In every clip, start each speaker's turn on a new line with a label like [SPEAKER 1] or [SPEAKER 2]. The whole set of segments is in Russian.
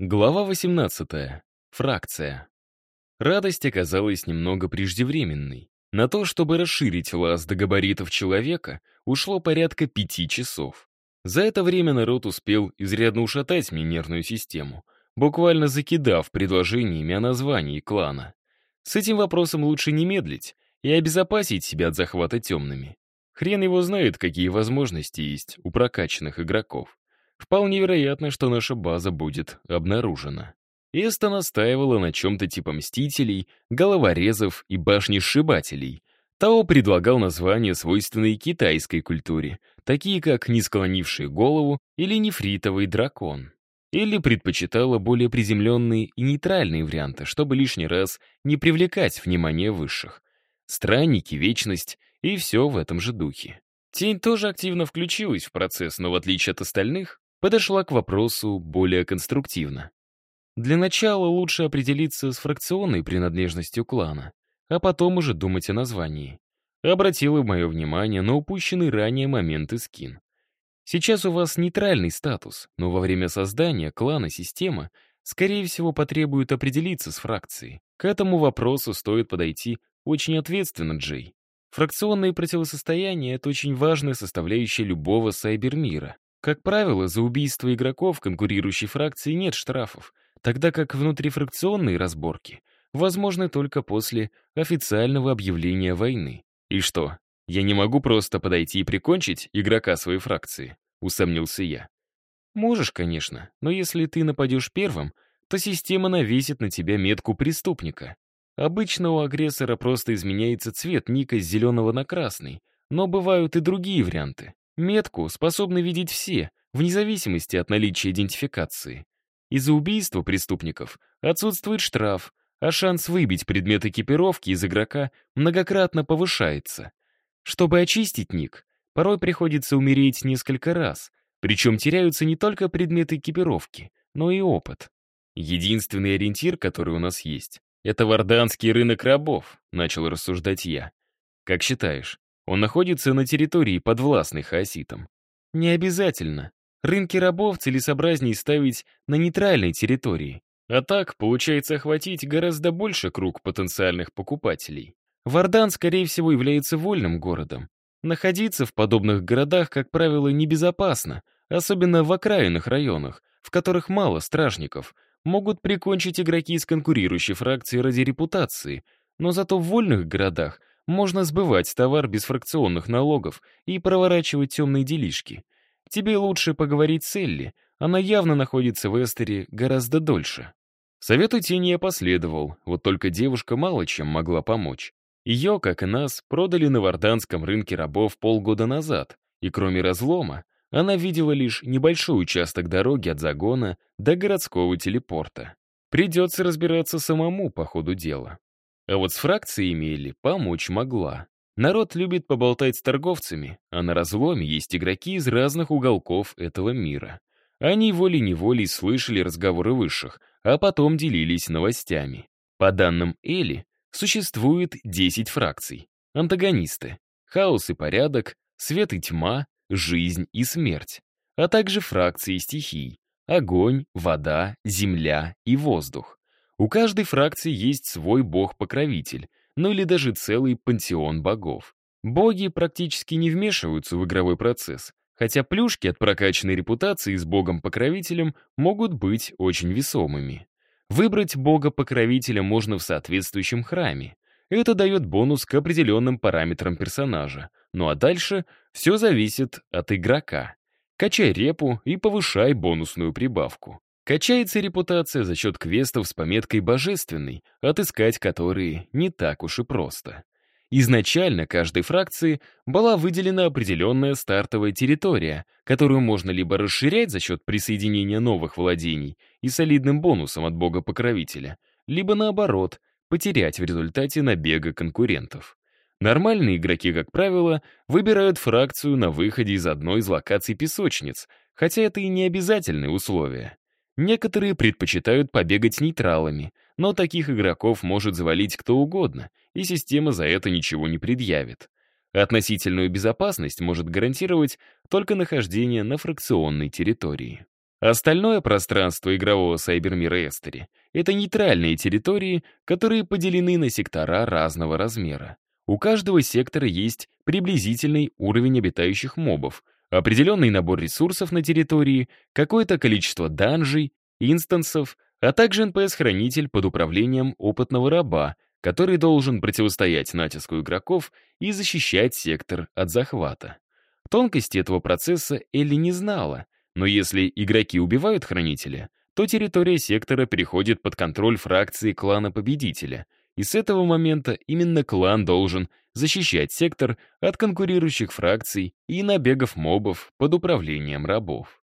[SPEAKER 1] Глава 18. Фракция. Радость оказалась немного преждевременной. На то, чтобы расширить лаз до габаритов человека, ушло порядка пяти часов. За это время народ успел изрядно ушатать мне нервную систему, буквально закидав предложениями о названии клана. С этим вопросом лучше не медлить и обезопасить себя от захвата темными. Хрен его знает, какие возможности есть у прокачанных игроков. Вполне вероятно, что наша база будет обнаружена. Эста настаивала на чем-то типа Мстителей, Головорезов и Башни-сшибателей. Тао предлагал названия, свойственные китайской культуре, такие как «Несклонивший голову» или «Нефритовый дракон». Или предпочитала более приземленные и нейтральные варианты, чтобы лишний раз не привлекать внимание высших. Странники, вечность и все в этом же духе. Тень тоже активно включилась в процесс, но в отличие от остальных, подошла к вопросу более конструктивно. Для начала лучше определиться с фракционной принадлежностью клана, а потом уже думать о названии. Обратила мое внимание на упущенный ранее момент и скин. Сейчас у вас нейтральный статус, но во время создания клана система, скорее всего, потребует определиться с фракцией. К этому вопросу стоит подойти очень ответственно, Джей. Фракционные противостояния — это очень важная составляющая любого сайбермира. Как правило, за убийство игроков конкурирующей фракции нет штрафов, тогда как внутрифракционные разборки возможны только после официального объявления войны. И что, я не могу просто подойти и прикончить игрока своей фракции? Усомнился я. Можешь, конечно, но если ты нападешь первым, то система навесит на тебя метку преступника. Обычно у агрессора просто изменяется цвет ника с зеленого на красный, но бывают и другие варианты. Метку способны видеть все, вне зависимости от наличия идентификации. Из-за убийства преступников отсутствует штраф, а шанс выбить предмет экипировки из игрока многократно повышается. Чтобы очистить ник, порой приходится умереть несколько раз, причем теряются не только предметы экипировки, но и опыт. Единственный ориентир, который у нас есть, это варданский рынок рабов, начал рассуждать я. Как считаешь, он находится на территории, подвластной хаоситам. Не обязательно. Рынки рабов целесообразнее ставить на нейтральной территории. А так, получается охватить гораздо больше круг потенциальных покупателей. Вардан, скорее всего, является вольным городом. Находиться в подобных городах, как правило, небезопасно, особенно в окраинных районах, в которых мало стражников, могут прикончить игроки из конкурирующей фракции ради репутации, но зато в вольных городах можно сбывать товар без фракционных налогов и проворачивать темные делишки. Тебе лучше поговорить с Элли, она явно находится в Эстере гораздо дольше. Совету тени я последовал, вот только девушка мало чем могла помочь. Ее, как и нас, продали на варданском рынке рабов полгода назад, и кроме разлома, она видела лишь небольшой участок дороги от загона до городского телепорта. Придется разбираться самому по ходу дела. А вот с фракциями Элли помочь могла. Народ любит поболтать с торговцами, а на разломе есть игроки из разных уголков этого мира. Они волей-неволей слышали разговоры высших, а потом делились новостями. По данным Эли, существует 10 фракций. Антагонисты. Хаос и порядок, свет и тьма, жизнь и смерть. А также фракции стихий. Огонь, вода, земля и воздух. У каждой фракции есть свой бог-покровитель, ну или даже целый пантеон богов. Боги практически не вмешиваются в игровой процесс, хотя плюшки от прокачанной репутации с богом-покровителем могут быть очень весомыми. Выбрать бога-покровителя можно в соответствующем храме. Это дает бонус к определенным параметрам персонажа. Ну а дальше все зависит от игрока. Качай репу и повышай бонусную прибавку. Качается репутация за счет квестов с пометкой «божественный», отыскать которые не так уж и просто. Изначально каждой фракции была выделена определенная стартовая территория, которую можно либо расширять за счет присоединения новых владений и солидным бонусом от бога-покровителя, либо наоборот, потерять в результате набега конкурентов. Нормальные игроки, как правило, выбирают фракцию на выходе из одной из локаций песочниц, хотя это и не обязательное условие. Некоторые предпочитают побегать нейтралами, но таких игроков может завалить кто угодно, и система за это ничего не предъявит. Относительную безопасность может гарантировать только нахождение на фракционной территории. Остальное пространство игрового сайбермира Эстери — это нейтральные территории, которые поделены на сектора разного размера. У каждого сектора есть приблизительный уровень обитающих мобов, определенный набор ресурсов на территории, какое-то количество данжей, инстансов, а также НПС-хранитель под управлением опытного раба, который должен противостоять натиску игроков и защищать сектор от захвата. Тонкости этого процесса Элли не знала, но если игроки убивают хранителя, то территория сектора переходит под контроль фракции клана победителя, и с этого момента именно клан должен защищать сектор от конкурирующих фракций и набегов мобов под управлением рабов.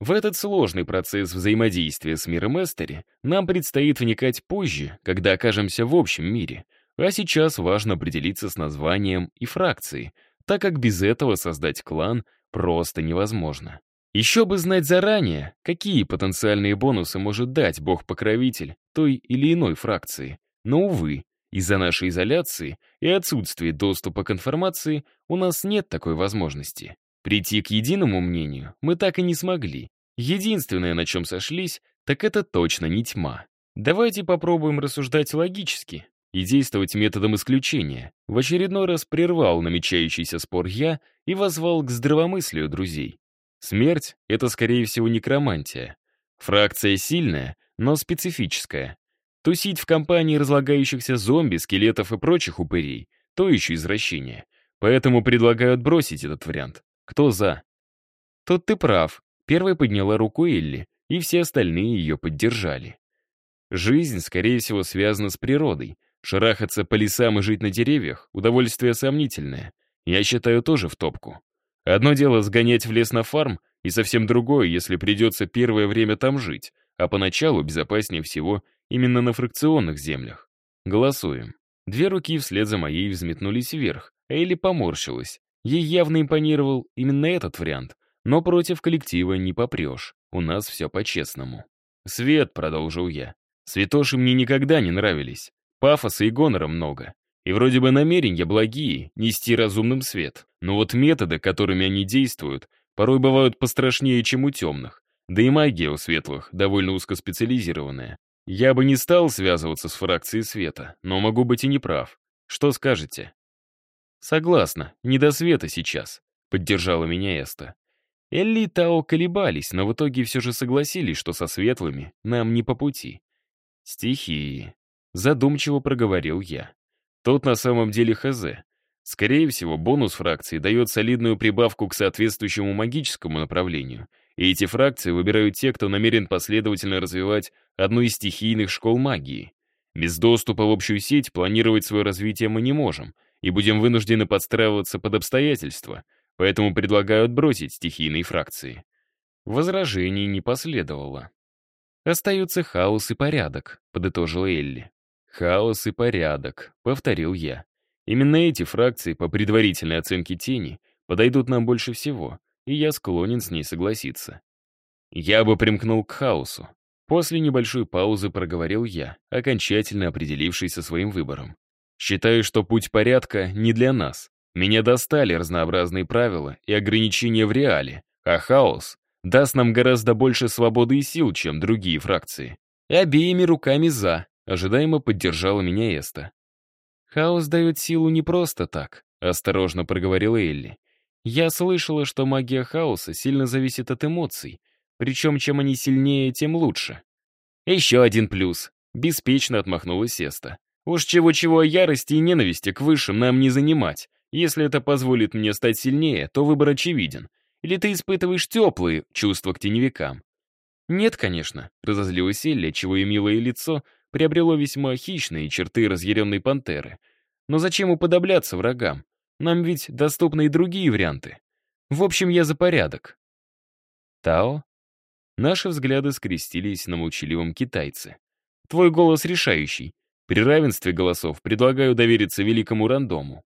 [SPEAKER 1] В этот сложный процесс взаимодействия с миром Эстери нам предстоит вникать позже, когда окажемся в общем мире, а сейчас важно определиться с названием и фракцией, так как без этого создать клан просто невозможно. Еще бы знать заранее, какие потенциальные бонусы может дать бог-покровитель той или иной фракции. Но, увы, из-за нашей изоляции и отсутствия доступа к информации у нас нет такой возможности. Прийти к единому мнению мы так и не смогли, Единственное, на чем сошлись, так это точно не тьма. Давайте попробуем рассуждать логически и действовать методом исключения. В очередной раз прервал намечающийся спор я и возвал к здравомыслию друзей. Смерть — это, скорее всего, некромантия. Фракция сильная, но специфическая. Тусить в компании разлагающихся зомби, скелетов и прочих упырей — то еще извращение. Поэтому предлагаю отбросить этот вариант. Кто за? Тут ты прав, Первой подняла руку Элли, и все остальные ее поддержали. Жизнь, скорее всего, связана с природой. Шарахаться по лесам и жить на деревьях — удовольствие сомнительное. Я считаю тоже в топку. Одно дело сгонять в лес на фарм, и совсем другое, если придется первое время там жить, а поначалу безопаснее всего именно на фракционных землях. Голосуем. Две руки вслед за моей взметнулись вверх, а Элли поморщилась. Ей явно импонировал именно этот вариант, но против коллектива не попрешь. У нас все по-честному. «Свет», — продолжил я. «Святоши мне никогда не нравились. Пафоса и гонора много. И вроде бы намерения благие, нести разумным свет. Но вот методы, которыми они действуют, порой бывают пострашнее, чем у темных. Да и магия у светлых довольно узкоспециализированная. Я бы не стал связываться с фракцией света, но могу быть и неправ. Что скажете?» «Согласна, не до света сейчас», — поддержала меня Эста. Элли и Тао колебались, но в итоге все же согласились, что со светлыми нам не по пути. «Стихии», — задумчиво проговорил я. Тот на самом деле хз. Скорее всего, бонус фракции дает солидную прибавку к соответствующему магическому направлению, и эти фракции выбирают те, кто намерен последовательно развивать одну из стихийных школ магии. Без доступа в общую сеть планировать свое развитие мы не можем, и будем вынуждены подстраиваться под обстоятельства, поэтому предлагаю отбросить стихийные фракции. Возражений не последовало. «Остаются хаос и порядок», — подытожила Элли. «Хаос и порядок», — повторил я. «Именно эти фракции, по предварительной оценке тени, подойдут нам больше всего, и я склонен с ней согласиться». Я бы примкнул к хаосу. После небольшой паузы проговорил я, окончательно определившись со своим выбором. Считаю, что путь порядка не для нас. Меня достали разнообразные правила и ограничения в реале, а хаос даст нам гораздо больше свободы и сил, чем другие фракции. И обеими руками «за», ожидаемо поддержала меня Эста. «Хаос дает силу не просто так», — осторожно проговорила Элли. «Я слышала, что магия хаоса сильно зависит от эмоций, причем чем они сильнее, тем лучше». «Еще один плюс», — беспечно отмахнулась Эста. «Уж чего-чего ярости и ненависти к высшим нам не занимать. Если это позволит мне стать сильнее, то выбор очевиден. Или ты испытываешь теплые чувства к теневикам? Нет, конечно, разозлилась Элли, чего и милое лицо приобрело весьма хищные черты разъяренной пантеры. Но зачем уподобляться врагам? Нам ведь доступны и другие варианты. В общем, я за порядок. Тао? Наши взгляды скрестились на молчаливом китайце. Твой голос решающий. При равенстве голосов предлагаю довериться великому рандому.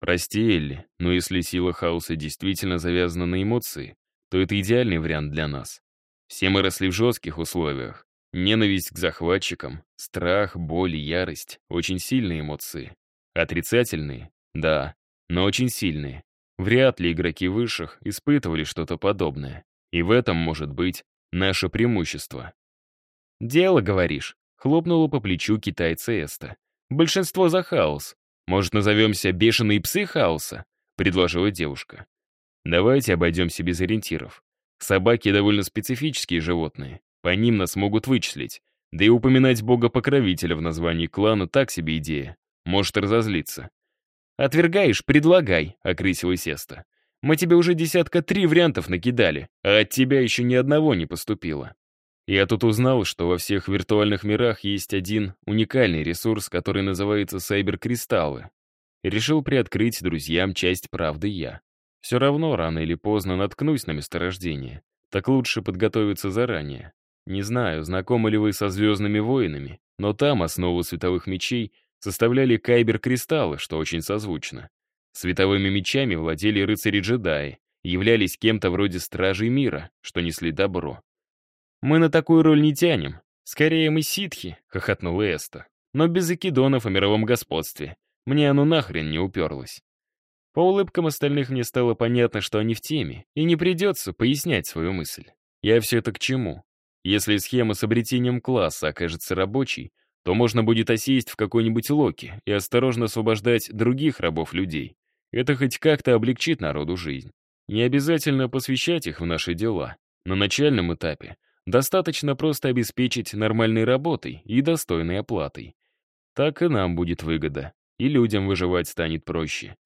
[SPEAKER 1] Прости, Элли, но если сила хаоса действительно завязана на эмоции, то это идеальный вариант для нас. Все мы росли в жестких условиях. Ненависть к захватчикам, страх, боль и ярость — очень сильные эмоции. Отрицательные? Да, но очень сильные. Вряд ли игроки высших испытывали что-то подобное. И в этом может быть наше преимущество. «Дело, говоришь», — хлопнула по плечу китайца Эста. «Большинство за хаос. Может, назовемся «бешеные псы хаоса»?» — предложила девушка. «Давайте обойдемся без ориентиров. Собаки довольно специфические животные. По ним нас могут вычислить. Да и упоминать бога-покровителя в названии клана так себе идея. Может разозлиться. «Отвергаешь, предлагай», — окрысилась Эста. «Мы тебе уже десятка три вариантов накидали, а от тебя еще ни одного не поступило». Я тут узнал, что во всех виртуальных мирах есть один уникальный ресурс, который называется сайберкристаллы. Решил приоткрыть друзьям часть правды я. Все равно рано или поздно наткнусь на месторождение. Так лучше подготовиться заранее. Не знаю, знакомы ли вы со «Звездными воинами», но там основу световых мечей составляли кайбер-кристаллы, что очень созвучно. Световыми мечами владели рыцари-джедаи, являлись кем-то вроде стражей мира, что несли добро. «Мы на такую роль не тянем. Скорее, мы ситхи», — хохотнул Эста. «Но без закидонов о мировом господстве. Мне оно нахрен не уперлось». По улыбкам остальных мне стало понятно, что они в теме, и не придется пояснять свою мысль. Я все это к чему? Если схема с обретением класса окажется рабочей, то можно будет осесть в какой-нибудь локе и осторожно освобождать других рабов-людей. Это хоть как-то облегчит народу жизнь. Не обязательно посвящать их в наши дела. На начальном этапе достаточно просто обеспечить нормальной работой и достойной оплатой. Так и нам будет выгода, и людям выживать станет проще.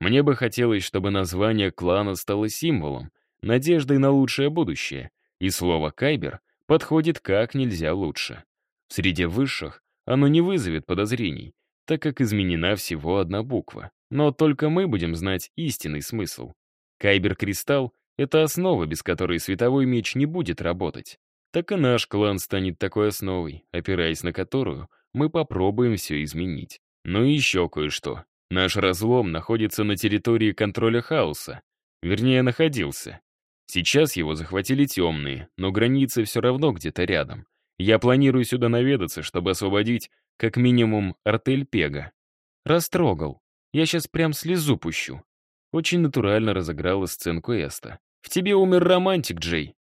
[SPEAKER 1] Мне бы хотелось, чтобы название клана стало символом, надеждой на лучшее будущее, и слово «кайбер» подходит как нельзя лучше. В среде высших оно не вызовет подозрений, так как изменена всего одна буква. Но только мы будем знать истинный смысл. Кайбер-кристалл — это основа, без которой световой меч не будет работать. Так и наш клан станет такой основой, опираясь на которую мы попробуем все изменить. Ну и еще кое-что. Наш разлом находится на территории контроля хаоса. Вернее, находился. Сейчас его захватили темные, но границы все равно где-то рядом. Я планирую сюда наведаться, чтобы освободить, как минимум, артель Пега. Растрогал. Я сейчас прям слезу пущу. Очень натурально разыграла сценку Эста. В тебе умер романтик, Джей.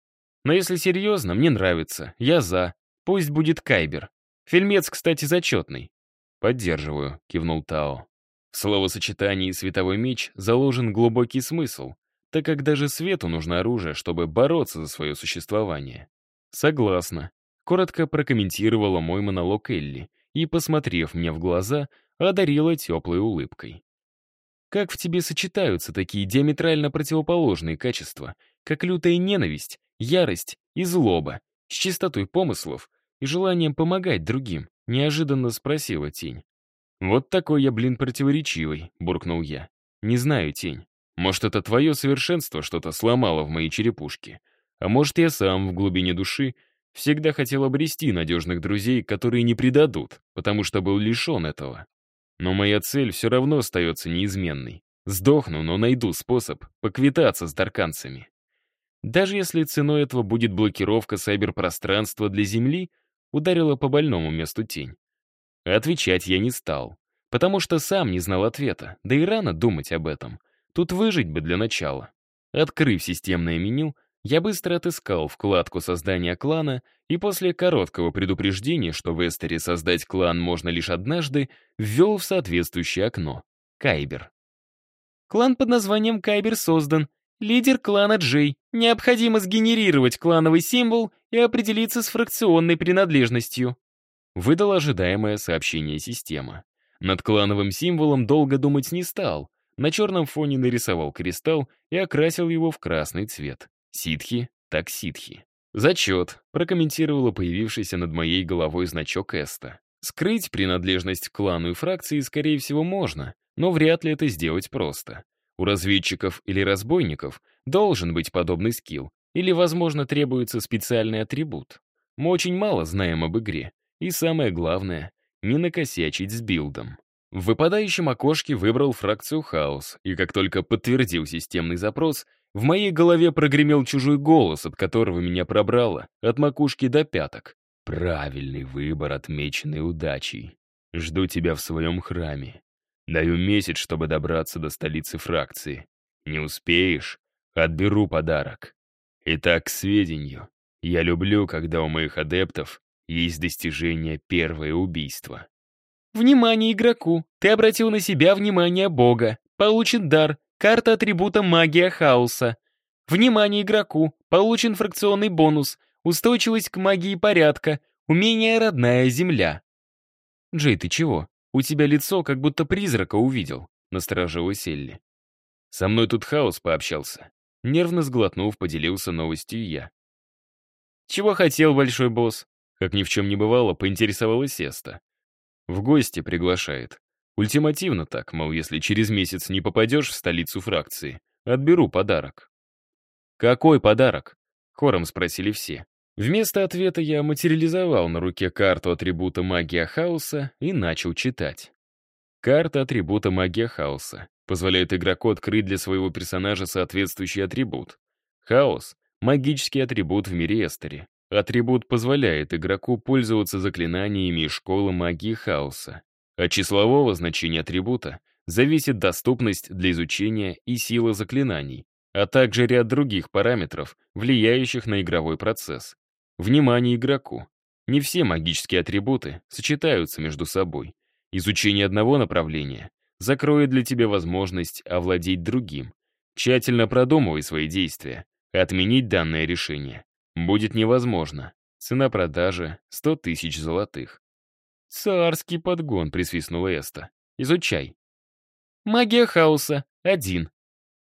[SPEAKER 1] Но если серьезно, мне нравится. Я за. Пусть будет Кайбер. Фильмец, кстати, зачетный. Поддерживаю, кивнул Тао. В словосочетании «световой меч» заложен глубокий смысл, так как даже свету нужно оружие, чтобы бороться за свое существование. Согласна. Коротко прокомментировала мой монолог Элли и, посмотрев мне в глаза, одарила теплой улыбкой. Как в тебе сочетаются такие диаметрально противоположные качества, как лютая ненависть, ярость и злоба, с чистотой помыслов и желанием помогать другим, неожиданно спросила тень. «Вот такой я, блин, противоречивый», — буркнул я. «Не знаю, тень. Может, это твое совершенство что-то сломало в моей черепушке. А может, я сам в глубине души всегда хотел обрести надежных друзей, которые не предадут, потому что был лишен этого. Но моя цель все равно остается неизменной. Сдохну, но найду способ поквитаться с дарканцами. Даже если ценой этого будет блокировка сайберпространства для Земли, ударила по больному месту тень. Отвечать я не стал, потому что сам не знал ответа, да и рано думать об этом — Тут выжить бы для начала. Открыв системное меню, я быстро отыскал вкладку создания клана и после короткого предупреждения, что в Эстере создать клан можно лишь однажды, ввел в соответствующее окно. Кайбер. Клан под названием Кайбер создан. Лидер клана Джей. Необходимо сгенерировать клановый символ и определиться с фракционной принадлежностью. Выдал ожидаемое сообщение система. Над клановым символом долго думать не стал, на черном фоне нарисовал кристалл и окрасил его в красный цвет. Ситхи, так ситхи. «Зачет», — прокомментировала появившийся над моей головой значок Эста. Скрыть принадлежность к клану и фракции, скорее всего, можно, но вряд ли это сделать просто. У разведчиков или разбойников должен быть подобный скилл, или, возможно, требуется специальный атрибут. Мы очень мало знаем об игре, и самое главное — не накосячить с билдом. В выпадающем окошке выбрал фракцию «Хаос», и как только подтвердил системный запрос, в моей голове прогремел чужой голос, от которого меня пробрало, от макушки до пяток. «Правильный выбор, отмеченный удачей. Жду тебя в своем храме. Даю месяц, чтобы добраться до столицы фракции. Не успеешь? Отберу подарок. Итак, к сведению. Я люблю, когда у моих адептов есть достижение первое убийство.
[SPEAKER 2] Внимание игроку! Ты обратил на себя внимание Бога. Получен дар. Карта атрибута магия хаоса. Внимание игроку! Получен фракционный бонус. Устойчивость к магии порядка. Умение родная земля. Джей, ты чего? У тебя лицо, как будто призрака увидел, насторожилась Элли.
[SPEAKER 1] Со мной тут хаос пообщался. Нервно сглотнув, поделился новостью я.
[SPEAKER 2] «Чего хотел большой босс?»
[SPEAKER 1] Как ни в чем не бывало, поинтересовалась Эста. В гости приглашает. Ультимативно так, мол, если через месяц не попадешь в столицу фракции, отберу подарок.
[SPEAKER 2] «Какой подарок?»
[SPEAKER 1] — хором спросили все. Вместо ответа я материализовал на руке карту атрибута магия хаоса и начал читать. Карта атрибута магия хаоса позволяет игроку открыть для своего персонажа соответствующий атрибут. Хаос — магический атрибут в мире Эстери. Атрибут позволяет игроку пользоваться заклинаниями школы магии хаоса. От числового значения атрибута зависит доступность для изучения и сила заклинаний, а также ряд других параметров, влияющих на игровой процесс. Внимание игроку. Не все магические атрибуты сочетаются между собой. Изучение одного направления закроет для тебя возможность овладеть другим. Тщательно продумывай свои действия. Отменить данное решение будет невозможно. Цена продажи — 100 тысяч золотых.
[SPEAKER 2] «Царский подгон», — присвистнула Эста. «Изучай». Магия хаоса — 1.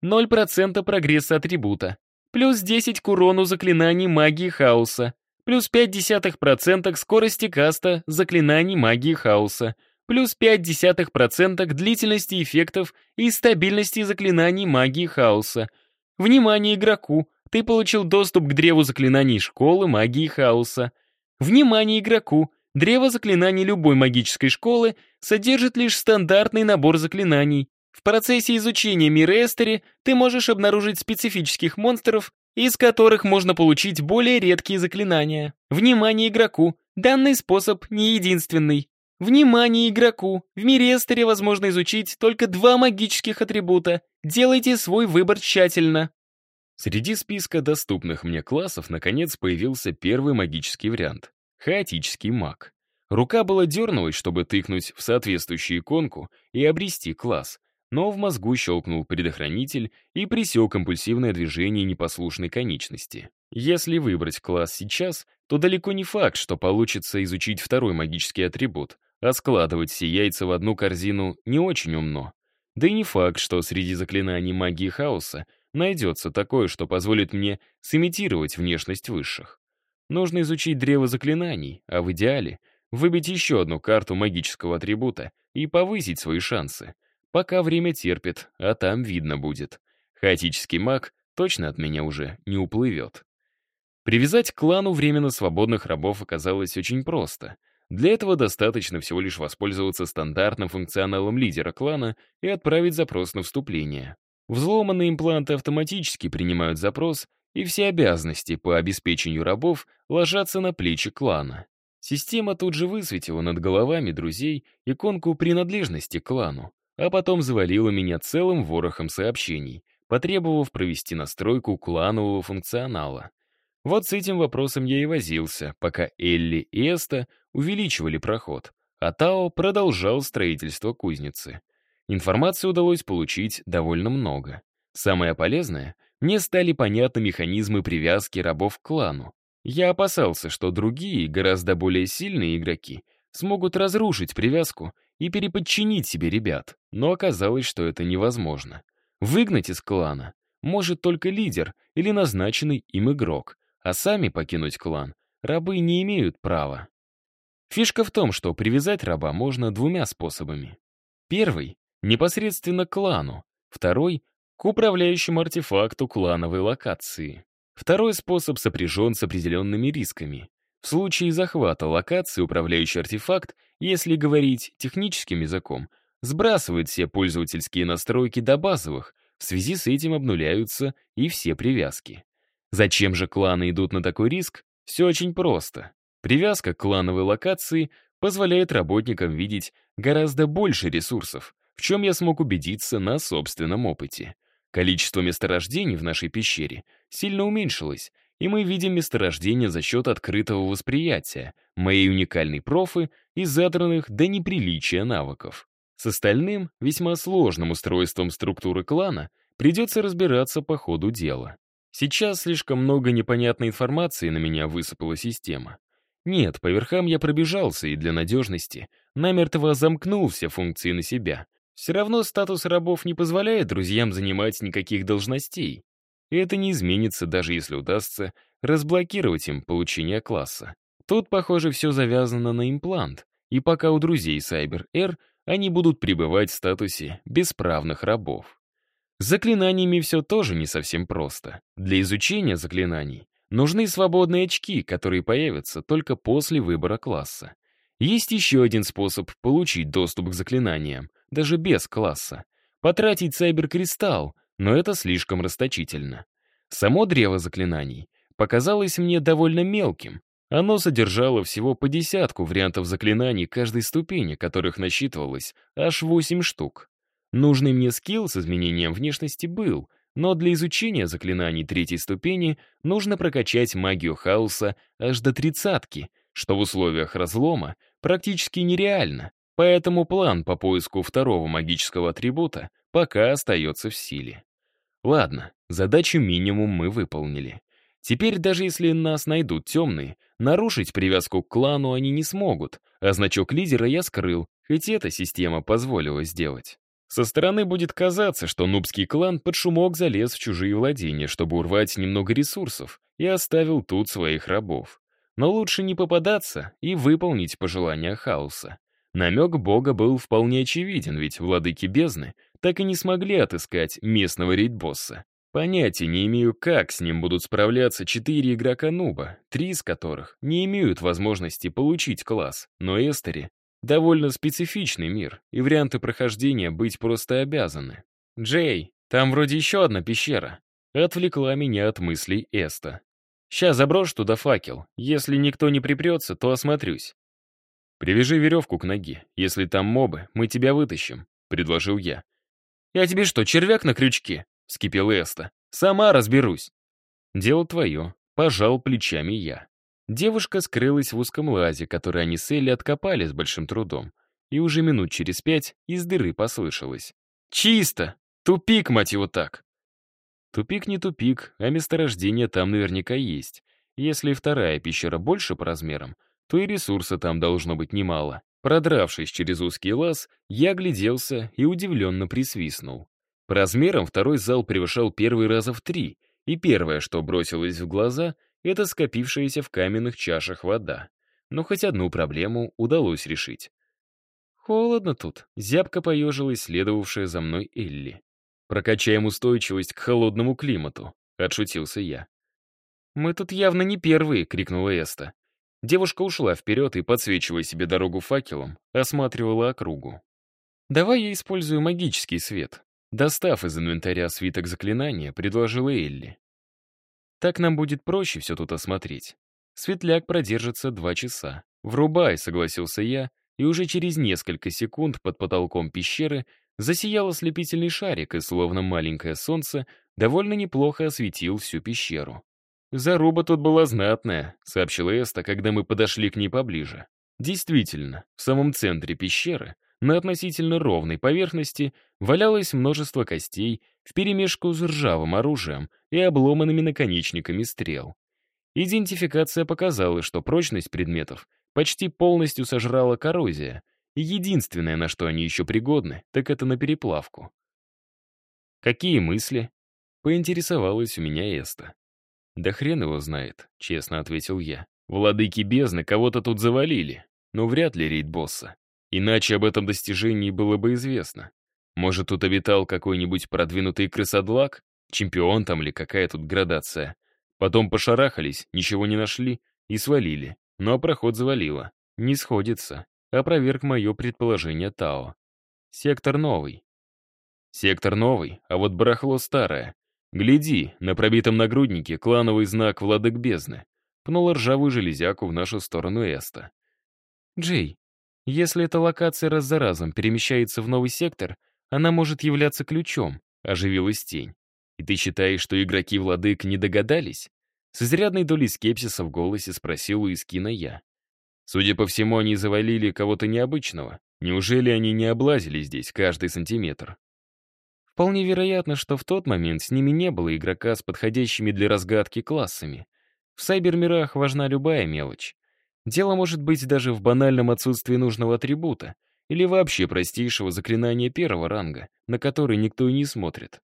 [SPEAKER 2] 0% прогресса атрибута плюс 10 к урону заклинаний магии хаоса, плюс 0,5% к скорости каста заклинаний магии хаоса, плюс 0,5% к длительности эффектов и стабильности заклинаний магии хаоса. Внимание игроку! Ты получил доступ к древу заклинаний школы магии хаоса. Внимание игроку! Древо заклинаний любой магической школы содержит лишь стандартный набор заклинаний. В процессе изучения мира Эстери ты можешь обнаружить специфических монстров, из которых можно получить более редкие заклинания. Внимание игроку! Данный способ не единственный. Внимание игроку! В мире Эстери возможно изучить только два магических атрибута. Делайте свой выбор тщательно.
[SPEAKER 1] Среди списка доступных мне классов наконец появился первый магический вариант — хаотический маг. Рука была дернулась, чтобы тыкнуть в соответствующую иконку и обрести класс, но в мозгу щелкнул предохранитель и пресек компульсивное движение непослушной конечности. Если выбрать класс сейчас, то далеко не факт, что получится изучить второй магический атрибут, а складывать все яйца в одну корзину не очень умно. Да и не факт, что среди заклинаний магии хаоса найдется такое, что позволит мне сымитировать внешность высших. Нужно изучить древо заклинаний, а в идеале выбить еще одну карту магического атрибута и повысить свои шансы. Пока время терпит, а там видно будет. Хаотический маг точно от меня уже не уплывет. Привязать к клану временно свободных рабов оказалось очень просто. Для этого достаточно всего лишь воспользоваться стандартным функционалом лидера клана и отправить запрос на вступление. Взломанные импланты автоматически принимают запрос, и все обязанности по обеспечению рабов ложатся на плечи клана. Система тут же высветила над головами друзей иконку принадлежности к клану а потом завалила меня целым ворохом сообщений, потребовав провести настройку кланового функционала. Вот с этим вопросом я и возился, пока Элли и Эста увеличивали проход, а Тао продолжал строительство кузницы. Информации удалось получить довольно много. Самое полезное — мне стали понятны механизмы привязки рабов к клану. Я опасался, что другие, гораздо более сильные игроки смогут разрушить привязку и переподчинить себе ребят, но оказалось, что это невозможно. Выгнать из клана может только лидер или назначенный им игрок, а сами покинуть клан рабы не имеют права. Фишка в том, что привязать раба можно двумя способами. Первый — непосредственно к клану, второй — к управляющему артефакту клановой локации. Второй способ сопряжен с определенными рисками. В случае захвата локации управляющий артефакт, если говорить техническим языком, сбрасывает все пользовательские настройки до базовых, в связи с этим обнуляются и все привязки. Зачем же кланы идут на такой риск? Все очень просто. Привязка к клановой локации позволяет работникам видеть гораздо больше ресурсов, в чем я смог убедиться на собственном опыте. Количество месторождений в нашей пещере сильно уменьшилось, и мы видим месторождение за счет открытого восприятия, моей уникальной профы и задранных до неприличия навыков. С остальным, весьма сложным устройством структуры клана, придется разбираться по ходу дела. Сейчас слишком много непонятной информации на меня высыпала система. Нет, по верхам я пробежался и для надежности намертво замкнул все функции на себя. Все равно статус рабов не позволяет друзьям занимать никаких должностей. И это не изменится, даже если удастся разблокировать им получение класса. Тут, похоже, все завязано на имплант, и пока у друзей Cyber Air они будут пребывать в статусе бесправных рабов. С заклинаниями все тоже не совсем просто. Для изучения заклинаний нужны свободные очки, которые появятся только после выбора класса. Есть еще один способ получить доступ к заклинаниям, даже без класса. Потратить сайбер-кристалл, но это слишком расточительно. Само древо заклинаний показалось мне довольно мелким. Оно содержало всего по десятку вариантов заклинаний каждой ступени, которых насчитывалось аж 8 штук. Нужный мне скилл с изменением внешности был, но для изучения заклинаний третьей ступени нужно прокачать магию хаоса аж до тридцатки, что в условиях разлома практически нереально, поэтому план по поиску второго магического атрибута пока остается в силе. Ладно, задачу минимум мы выполнили. Теперь даже если нас найдут темные, нарушить привязку к клану они не смогут, а значок лидера я скрыл, хоть эта система позволила сделать. Со стороны будет казаться, что нубский клан под шумок залез в чужие владения, чтобы урвать немного ресурсов, и оставил тут своих рабов. Но лучше не попадаться и выполнить пожелания хаоса. Намек бога был вполне очевиден, ведь владыки бездны так и не смогли отыскать местного рейдбосса. Понятия не имею, как с ним будут справляться четыре игрока Нуба, три из которых не имеют возможности получить класс, но Эстери — довольно специфичный мир, и варианты прохождения быть просто обязаны. «Джей, там вроде еще одна пещера», — отвлекла меня от мыслей Эста. «Сейчас заброшу туда факел. Если никто не припрется, то осмотрюсь». «Привяжи веревку к ноге. Если там мобы, мы тебя вытащим», — предложил я. «Я тебе что, червяк на крючке?» — вскипел Эста. «Сама разберусь». «Дело твое», — пожал плечами я. Девушка скрылась в узком лазе, который они с Элли откопали с большим трудом. И уже минут через пять из дыры послышалось. «Чисто! Тупик, мать его, так!» Тупик не тупик, а месторождение там наверняка есть. Если вторая пещера больше по размерам, то и ресурса там должно быть немало. Продравшись через узкий лаз, я огляделся и удивленно присвистнул. По размерам второй зал превышал первый раза в три, и первое, что бросилось в глаза, это скопившаяся в каменных чашах вода. Но хоть одну проблему удалось решить. «Холодно тут», — зябко поежилась следовавшая за мной Элли. «Прокачаем устойчивость к холодному климату», — отшутился я. «Мы тут явно не первые», — крикнула Эста. Девушка ушла вперед и, подсвечивая себе дорогу факелом, осматривала округу. «Давай я использую магический свет», достав из инвентаря свиток заклинания, предложила Элли. «Так нам будет проще все тут осмотреть. Светляк продержится два часа. Врубай», — согласился я, и уже через несколько секунд под потолком пещеры засиял ослепительный шарик, и, словно маленькое солнце, довольно неплохо осветил всю пещеру. «Заруба тут была знатная», — сообщила Эста, когда мы подошли к ней поближе. Действительно, в самом центре пещеры, на относительно ровной поверхности, валялось множество костей вперемешку с ржавым оружием и обломанными наконечниками стрел. Идентификация показала, что прочность предметов почти полностью сожрала коррозия, и единственное, на что они еще пригодны, так это на переплавку. «Какие мысли?» — поинтересовалась у меня Эста. «Да хрен его знает», — честно ответил я. «Владыки бездны кого-то тут завалили, но вряд ли рейд босса. Иначе об этом достижении было бы известно. Может, тут обитал какой-нибудь продвинутый крысодлак? Чемпион там или какая тут градация? Потом пошарахались, ничего не нашли и свалили. Но проход завалило. Не сходится. Опроверг мое предположение Тао. Сектор новый. Сектор новый, а вот барахло старое. «Гляди, на пробитом нагруднике клановый знак владык бездны», пнула ржавую железяку в нашу сторону Эста. «Джей, если эта локация раз за разом перемещается в новый сектор, она может являться ключом», — оживилась тень. «И ты считаешь, что игроки владык не догадались?» С изрядной долей скепсиса в голосе спросил у Искина я. Судя по всему, они завалили кого-то необычного. Неужели они не облазили здесь каждый сантиметр? Вполне вероятно, что в тот момент с ними не было игрока с подходящими для разгадки классами. В сайбермирах важна любая мелочь. Дело может быть даже в банальном отсутствии нужного атрибута или вообще простейшего заклинания первого ранга, на который никто и не смотрит.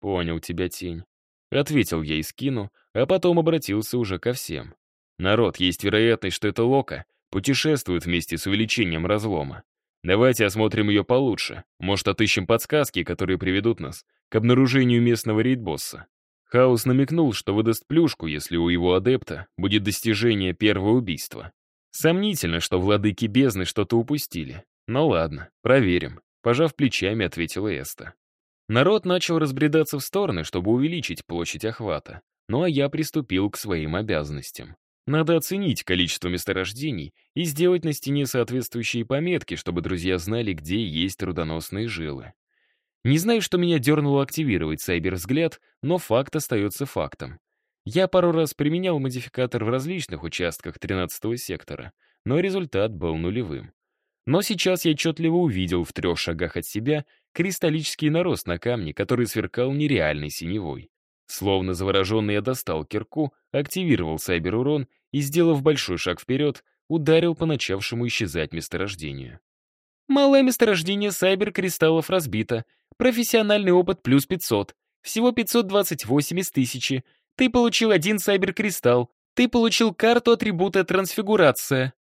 [SPEAKER 1] «Понял тебя, тень», — ответил я и скину, а потом обратился уже ко всем. «Народ, есть вероятность, что это Лока путешествует вместе с увеличением разлома. Давайте осмотрим ее получше. Может, отыщем подсказки, которые приведут нас к обнаружению местного рейдбосса. Хаос намекнул, что выдаст плюшку, если у его адепта будет достижение первого убийства. Сомнительно, что владыки бездны что-то упустили. Ну ладно, проверим. Пожав плечами, ответила Эста. Народ начал разбредаться в стороны, чтобы увеличить площадь охвата. Ну а я приступил к своим обязанностям. Надо оценить количество месторождений и сделать на стене соответствующие пометки, чтобы друзья знали, где есть трудоносные жилы. Не знаю, что меня дернуло активировать сайбер-взгляд, но факт остается фактом. Я пару раз применял модификатор в различных участках 13-го сектора, но результат был нулевым. Но сейчас я отчетливо увидел в трех шагах от себя кристаллический нарост на камне, который сверкал нереальной синевой. Словно завороженный я достал кирку, активировал сайбер-урон и, сделав большой шаг вперед, ударил по начавшему исчезать месторождению. Малое месторождение сайбер-кристаллов разбито. Профессиональный опыт плюс 500. Всего 528 из 1000. Ты получил один сайбер-кристалл. Ты получил карту атрибута трансфигурация.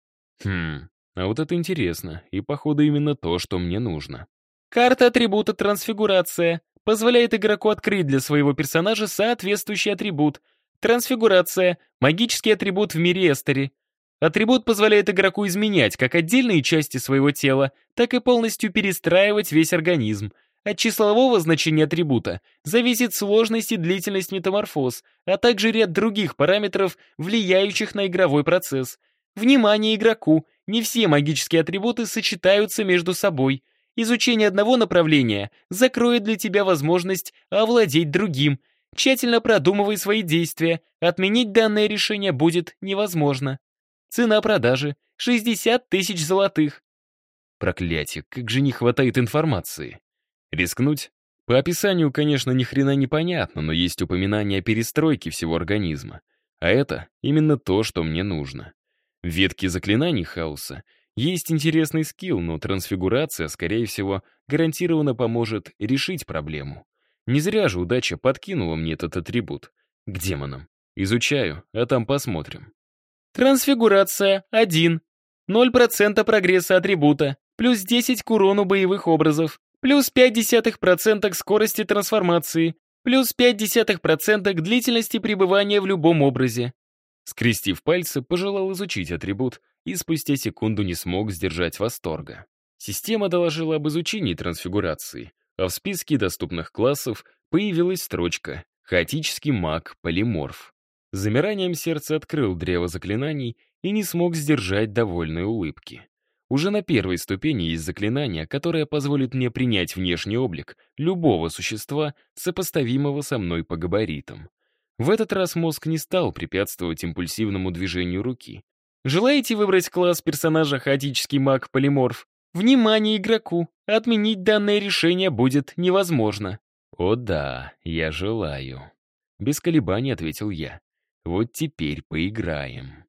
[SPEAKER 1] Хм, а вот это интересно. И, походу, именно то, что мне нужно. Карта атрибута трансфигурация позволяет игроку открыть для своего персонажа соответствующий атрибут — Трансфигурация — магический атрибут в мире Эстери. Атрибут позволяет игроку изменять как отдельные части своего тела, так и полностью перестраивать весь организм. От числового значения атрибута зависит сложность и длительность метаморфоз, а также ряд других параметров, влияющих на игровой процесс. Внимание игроку! Не все магические атрибуты сочетаются между собой. Изучение одного направления закроет для тебя возможность овладеть другим — Тщательно продумывай свои действия, отменить данное решение будет невозможно. Цена продажи — 60 тысяч золотых. Проклятие, как же не хватает информации. Рискнуть? По описанию, конечно, ни хрена не понятно, но есть упоминание о перестройке всего организма. А это именно то, что мне нужно. В ветке заклинаний хаоса есть интересный скилл, но трансфигурация, скорее всего, гарантированно поможет решить проблему. Не зря же удача подкинула мне этот атрибут. К демонам. Изучаю, а там посмотрим. Трансфигурация 1. 0% прогресса атрибута. Плюс 10 к урону боевых образов. Плюс 0,5% к скорости трансформации. Плюс 0,5% к длительности пребывания в любом образе. Скрестив пальцы, пожелал изучить атрибут и спустя секунду не смог сдержать восторга. Система доложила об изучении трансфигурации, а в списке доступных классов появилась строчка «Хаотический маг-полиморф». Замиранием сердца открыл древо заклинаний и не смог сдержать довольной улыбки. Уже на первой ступени есть заклинание, которое позволит мне принять внешний облик любого существа, сопоставимого со мной по габаритам. В этот раз мозг не стал препятствовать импульсивному движению руки. Желаете выбрать класс персонажа хаотический маг-полиморф? Внимание игроку! Отменить данное решение будет невозможно. О да, я желаю. Без колебаний ответил я. Вот теперь поиграем.